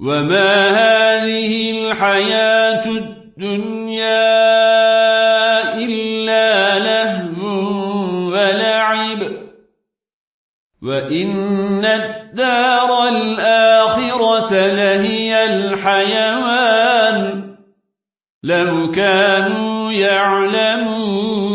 وما هذه الحياة الدنيا إلا لهو ولعب وإن الدار الآخرة لهي الحيوان لو كانوا يعلمون